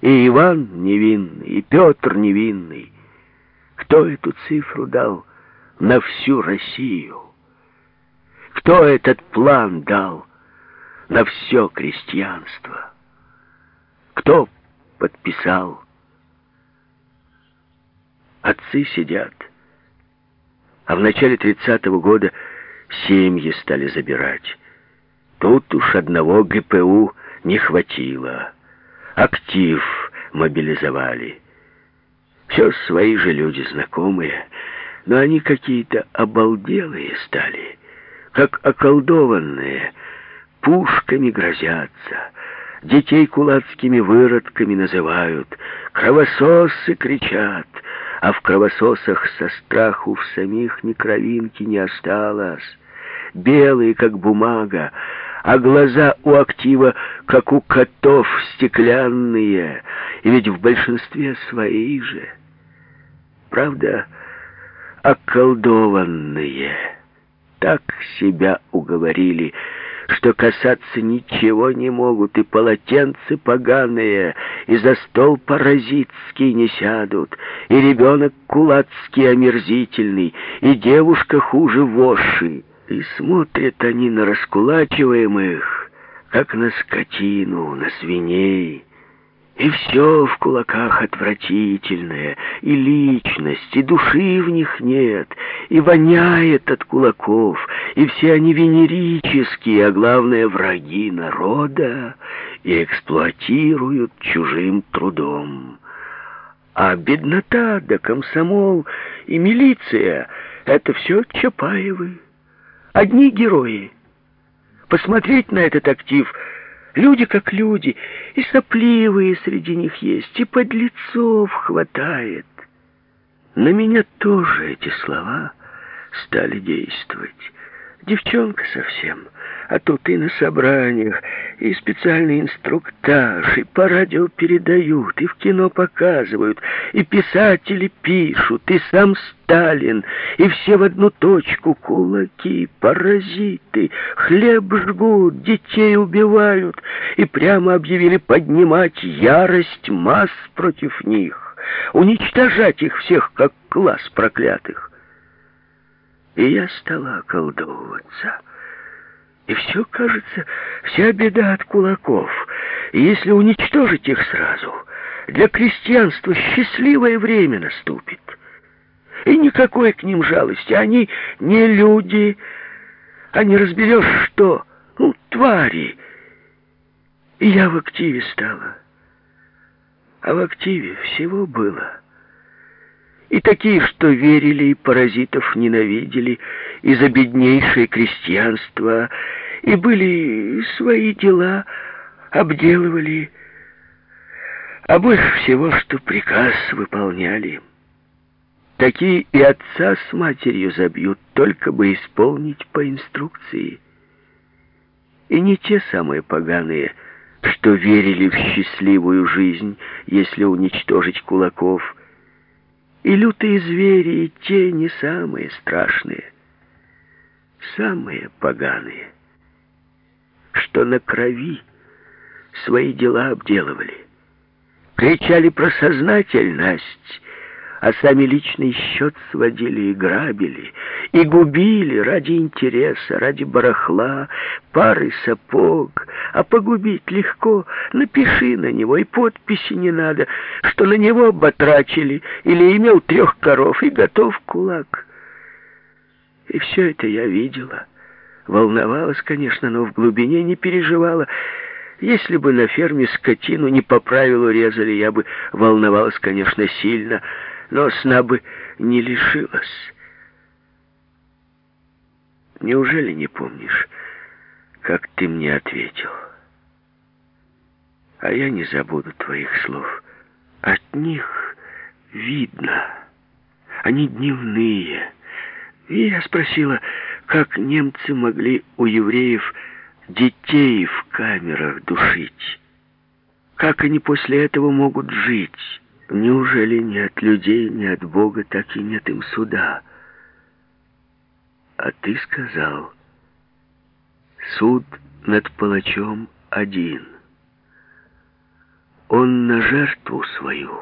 И Иван невинный, и Петр невинный. Кто эту цифру дал на всю Россию? Кто этот план дал на все крестьянство? Кто подписал? Отцы сидят. А в начале тридцатого года семьи стали забирать. Тут уж одного ГПУ не хватило. Актив мобилизовали. Все свои же люди знакомые, но они какие-то обалделые стали, как околдованные, пушками грозятся, детей кулацкими выродками называют, кровососы кричат, а в кровососах со страху в самих ни кровинки не осталось. Белые, как бумага, а глаза у актива, как у котов, стеклянные, и ведь в большинстве свои же. Правда, околдованные. Так себя уговорили, что касаться ничего не могут, и полотенцы поганые, и за стол паразитский не сядут, и ребенок кулацкий омерзительный, и девушка хуже воши. И смотрят они на раскулачиваемых, как на скотину, на свиней. И все в кулаках отвратительное, и личность, и души в них нет, и воняет от кулаков, и все они венерические, а главное враги народа, и эксплуатируют чужим трудом. А беднота да комсомол и милиция — это все Чапаевы. Одни герои. Посмотреть на этот актив — Люди как люди, и сопливые среди них есть, и подлецов хватает. На меня тоже эти слова стали действовать. Девчонка совсем, а тут и на собраниях, и специальный инструктаж, и по радио передают, и в кино показывают, и писатели пишут, и сам Сталин, и все в одну точку кулаки, паразиты, хлеб жгут, детей убивают, и прямо объявили поднимать ярость масс против них, уничтожать их всех, как класс проклятых. И я стала околдовываться. И все, кажется, вся беда от кулаков. И если уничтожить их сразу, для крестьянства счастливое время наступит. И никакой к ним жалости. Они не люди, а не разберешь, что. Ну, твари. И я в активе стала. А в активе всего было. И такие, что верили и паразитов ненавидели, и за беднейшее крестьянство, и были свои дела, обделывали, а больше всего, что приказ выполняли. Такие и отца с матерью забьют, только бы исполнить по инструкции. И не те самые поганые, что верили в счастливую жизнь, если уничтожить кулаков, и лютые звери, и те не самые страшные, самые поганые, что на крови свои дела обделывали. Кричали про сознательность, а сами личный счет сводили и грабили, и губили ради интереса, ради барахла, пары сапог. А погубить легко, напиши на него, и подписи не надо, что на него батрачили, или имел трех коров, и готов кулак. И все это я видела. Волновалась, конечно, но в глубине не переживала. Если бы на ферме скотину не по правилу резали, я бы волновалась, конечно, сильно, но сна бы не лишилась. Неужели не помнишь, как ты мне ответил? А я не забуду твоих слов. От них видно. Они дневные. И я спросила, как немцы могли у евреев детей в камерах душить? Как они после этого могут жить? Неужели ни от людей, ни от Бога так и нет им суда? А ты сказал, суд над палачом один. он на жертву свою